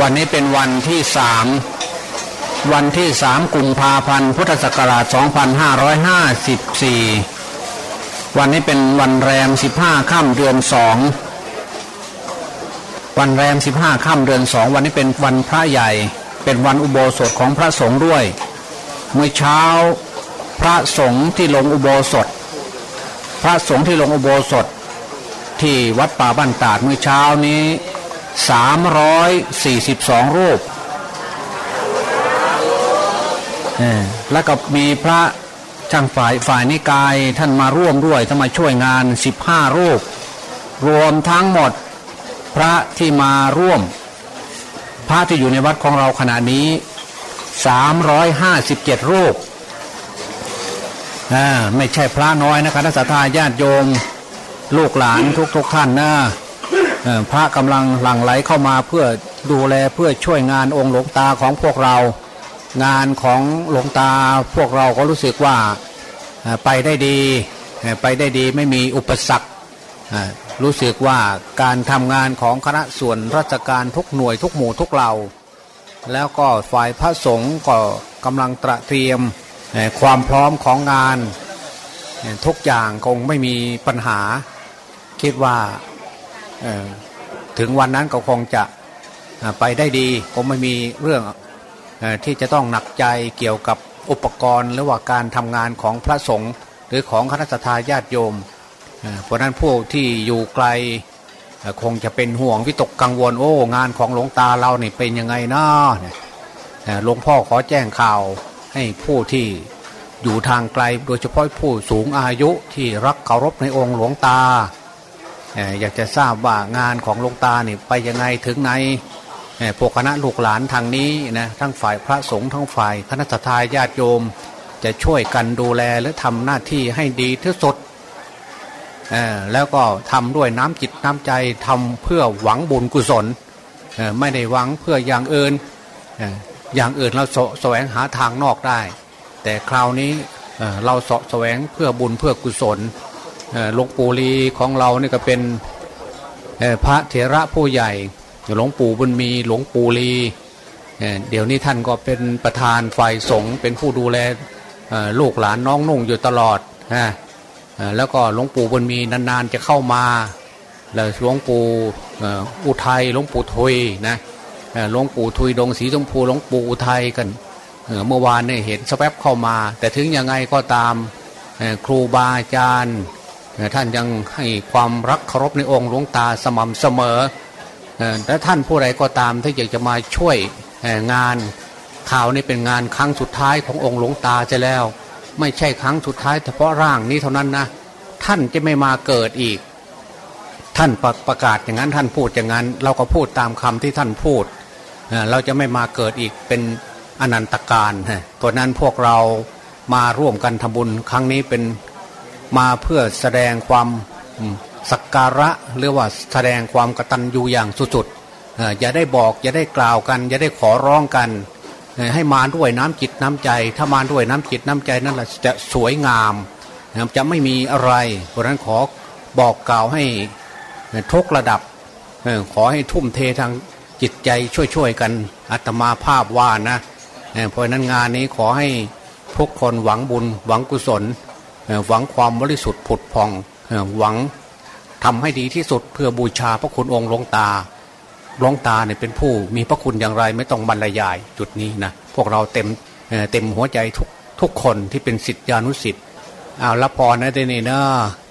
วันนี้เป็นวันที่สามวันที่สามกุมภาพันธ์พุทธศักราช 2554 วันนี้เป็นวันแรม 15ค่ำเดือนสองวันแรม 15ค่ำเดือนสองวันนี้เป็นวันพระใหญ่ เป็นวันอุโบสถของพระสงฆ์ด้วย เมื่อเช้าพระสงฆ์ที่ลงอุโบสถ พระสงฆ์ที่ลงอุโบสถ ที่วัดป่าบ้านตาดเมื่อเช้านี้ 342 รูปแล้วก็มีพระช่างฝ่ายฝ่ายนิกายท่านมาร่วมด้วยท่านมาช่วยงาน 15 รูป รวมทั้งหมดพระที่มาร่วม พระที่อยู่ในวัดของเราขณะนี้ 357 รูปไม่ใช่พระน้อยนะคะนักสัตยาญาติโยม ลูกหลานทุกๆทท่านนะ พระกำลังหลั่งไหลเข้ามาเพื่อดูแลเพื่อช่วยงานองค์หลวงตาของพวกเรา งานของหลวงตาพวกเราก็รู้สึกว่าไปได้ดีไปได้ดีไม่มีอุปสรรครู้สึกว่าการทำงานของคณะส่วนราชการทุกหน่วยทุกหมู่ทุกเหล่า แล้วก็ฝ่ายพระสงฆ์ก็กำลังตระเตรียมความพร้อมของงาน ทุกอย่างคงไม่มีปัญหาคิดว่า ถึงวันนั้นก็คงจะไปได้ดีคงไม่มีเรื่องที่จะต้องหนักใจเกี่ยวกับอุปกรณ์หรือว่าการทำงานของพระสงฆ์หรือของคณะทาญาติโยม เพราะนั้นพวกที่อยู่ไกลคงจะเป็นห่วงวิตกกังวลโอ้งานของหลวงตาเราเนี่เป็นยังไงนะหลวงพ่อขอแจ้งข่าวให้ผู้ที่อยู่ทางไกลโดยเฉพาะผู้สูงอายุที่รักเคารพในองค์หลวงตา อยากจะทราบว่างานของหลวงตาเนี่ยไปยังไงถึงไหนพวกคณะลูกหลานทางนี้นะทั้งฝ่ายพระสงฆ์ทั้งฝ่ายคณะทาญาติโยม จะช่วยกันดูแลและทำหน้าที่ให้ดีที่สุดแล้วก็ทำด้วยน้ำจิตน้ำใจทำเพื่อหวังบุญกุศลไม่ได้หวังเพื่ออย่างอื่นอย่างอื่นเราแสวงหาทางนอกได้ แต่คราวนี้เราสแสวงเพื่อบุญเพื่อกุศล หลวงปู่ลีของเราเนี่ยก็เป็นพระเถระผู้ใหญ่หลวงปู่บุญมีหลวงปู่ลีเดี๋ยวนี้ท่านก็เป็นประธานฝ่ายสงฆ์เป็นผู้ดูแลลูกหลานน้องนุ่งอยู่ตลอดนะแล้วก็หลวงปู่บุญมีนานๆจะเข้ามาแล้วหลวงปู่อุทัยหลวงปู่ทุยนะหลวงปู่ทุยดงสีชมพูหลวงปู่อุทัยกันเมื่อวานเนี่ยเห็นสแปบเข้ามา แต่ถึงยังไงก็ตามครูบาอาจารย์ ท่านยังให้ความรักเคารพในองค์หลวงตาสม่ำเสมอและท่านผู้ใดก็ตามที่อยากจะมาช่วยงานข่าวนี้เป็นงานครั้งสุดท้ายขององค์หลวงตาจะแล้ว ไม่ใช่ครั้งสุดท้ายเฉพาะร่างนี้เท่านั้นนะท่านจะไม่มาเกิดอีก ท่านประประกาศอย่างนั้นท่านพูดอย่างนั้น เราก็พูดตามคำที่ท่านพูด เราจะไม่มาเกิดอีกเป็นอนันตการเพราะนั้นพวกเรามาร่วมกันทำบุญครั้งนี้เป็น มาเพื่อแสดงความสักการะหรือว่าแสดงความกตัญญูอย่างสุดๆอย่าได้บอกอย่าได้กล่าวกัน อย่าได้ขอร้องกัน ให้มาด้วยน้ำจิตน้ำใจ ถ้ามาด้วยน้ำจิตน้ำใจนั่นแหละจะสวยงาม จะไม่มีอะไรเพราะนั้นขอบอกกล่าวให้ทุกระดับขอให้ทุ่มเททางจิตใจช่วยๆกันอัตมาภาพว่านะเพราะนั้นงานนี้ขอให้ทุกคนหวังบุญหวังกุศล หวังความบริสุทธิ์ผุดพองหวังทำให้ดีที่สุดเพื่อบูชาพระคุณองค์หลวงตาหลวงตาเนี่ยเป็นผู้มีพระคุณอย่างไรไม่ต้องบรรยายจุดนี้นะพวกเราเต็มเต็มหัวใจทุกทุกคนที่เป็นสิทธิานุสิทธิ์เอาละพรนะเดนีนาะ